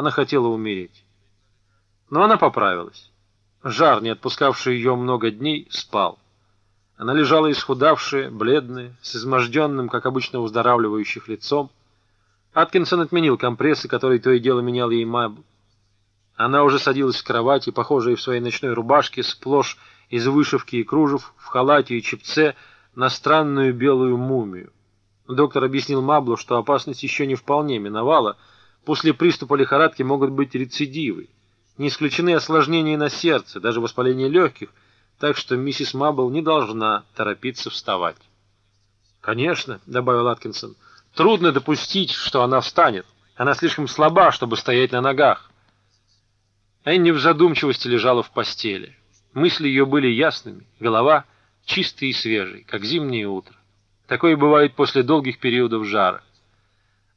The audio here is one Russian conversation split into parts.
Она хотела умереть. Но она поправилась. Жар, не отпускавший ее много дней, спал. Она лежала исхудавшая, бледная, с изможденным, как обычно, выздоравливающих лицом. Аткинсон отменил компрессы, которые то и дело менял ей Мабл. Она уже садилась в кровати, похожая в своей ночной рубашке, сплошь из вышивки и кружев, в халате и чепце, на странную белую мумию. Доктор объяснил Маблу, что опасность еще не вполне миновала. После приступа лихорадки могут быть рецидивы. Не исключены осложнения на сердце, даже воспаление легких, так что миссис Мабл не должна торопиться вставать. «Конечно», — добавил Аткинсон, — «трудно допустить, что она встанет. Она слишком слаба, чтобы стоять на ногах». Энни в задумчивости лежала в постели. Мысли ее были ясными, голова чистой и свежей, как зимнее утро. Такое бывает после долгих периодов жара.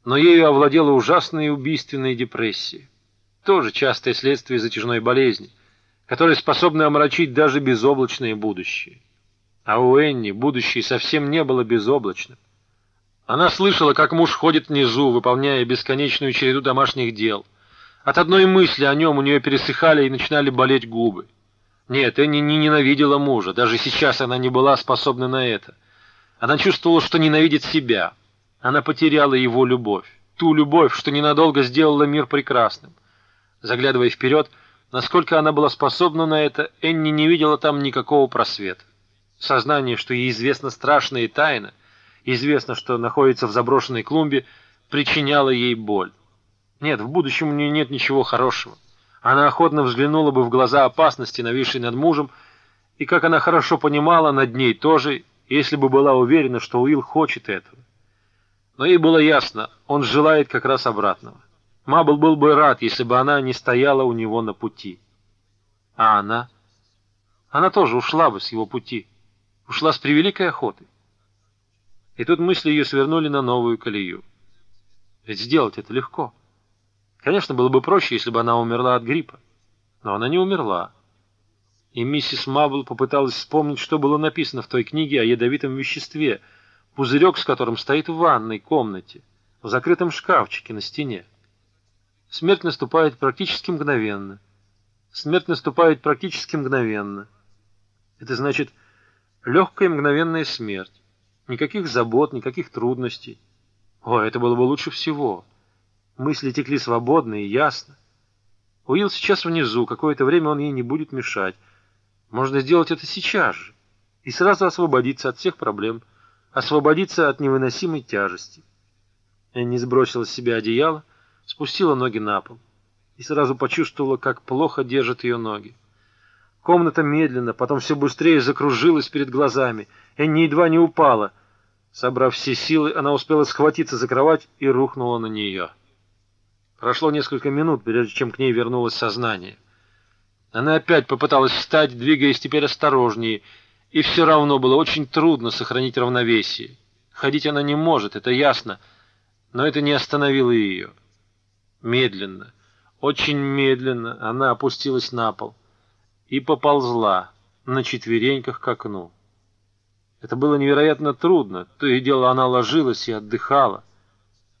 Но ею овладела ужасная убийственная депрессия. Тоже частое следствие затяжной болезни, которая способна омрачить даже безоблачное будущее. А у Энни будущее совсем не было безоблачным. Она слышала, как муж ходит внизу, выполняя бесконечную череду домашних дел. От одной мысли о нем у нее пересыхали и начинали болеть губы. Нет, Энни не ненавидела мужа, даже сейчас она не была способна на это. Она чувствовала, что ненавидит себя. Она потеряла его любовь. Ту любовь, что ненадолго сделала мир прекрасным. Заглядывая вперед, насколько она была способна на это, Энни не видела там никакого просвета. Сознание, что ей известна страшная тайна, известно, что находится в заброшенной клумбе, причиняло ей боль. Нет, в будущем у нее нет ничего хорошего. Она охотно взглянула бы в глаза опасности, нависшей над мужем, и, как она хорошо понимала, над ней тоже если бы была уверена, что Уилл хочет этого. Но ей было ясно, он желает как раз обратного. Мабл был бы рад, если бы она не стояла у него на пути. А она? Она тоже ушла бы с его пути. Ушла с превеликой охотой. И тут мысли ее свернули на новую колею. Ведь сделать это легко. Конечно, было бы проще, если бы она умерла от гриппа. Но она не умерла и миссис Мабл попыталась вспомнить, что было написано в той книге о ядовитом веществе, пузырек с которым стоит в ванной комнате, в закрытом шкафчике на стене. Смерть наступает практически мгновенно. Смерть наступает практически мгновенно. Это значит легкая мгновенная смерть. Никаких забот, никаких трудностей. О, это было бы лучше всего. Мысли текли свободно и ясно. Уилл сейчас внизу, какое-то время он ей не будет мешать. Можно сделать это сейчас же и сразу освободиться от всех проблем, освободиться от невыносимой тяжести. Энни сбросила с себя одеяло, спустила ноги на пол и сразу почувствовала, как плохо держат ее ноги. Комната медленно, потом все быстрее закружилась перед глазами. Энни едва не упала. Собрав все силы, она успела схватиться за кровать и рухнула на нее. Прошло несколько минут, прежде чем к ней вернулось сознание. Она опять попыталась встать, двигаясь теперь осторожнее, и все равно было очень трудно сохранить равновесие. Ходить она не может, это ясно, но это не остановило ее. Медленно, очень медленно она опустилась на пол и поползла на четвереньках к окну. Это было невероятно трудно, то и дело она ложилась и отдыхала.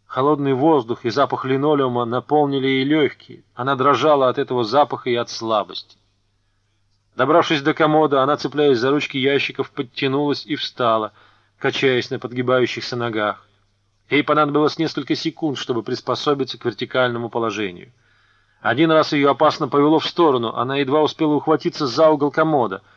Холодный воздух и запах линолеума наполнили ей легкие. Она дрожала от этого запаха и от слабости. Добравшись до комода, она, цепляясь за ручки ящиков, подтянулась и встала, качаясь на подгибающихся ногах. Ей понадобилось несколько секунд, чтобы приспособиться к вертикальному положению. Один раз ее опасно повело в сторону, она едва успела ухватиться за угол комода —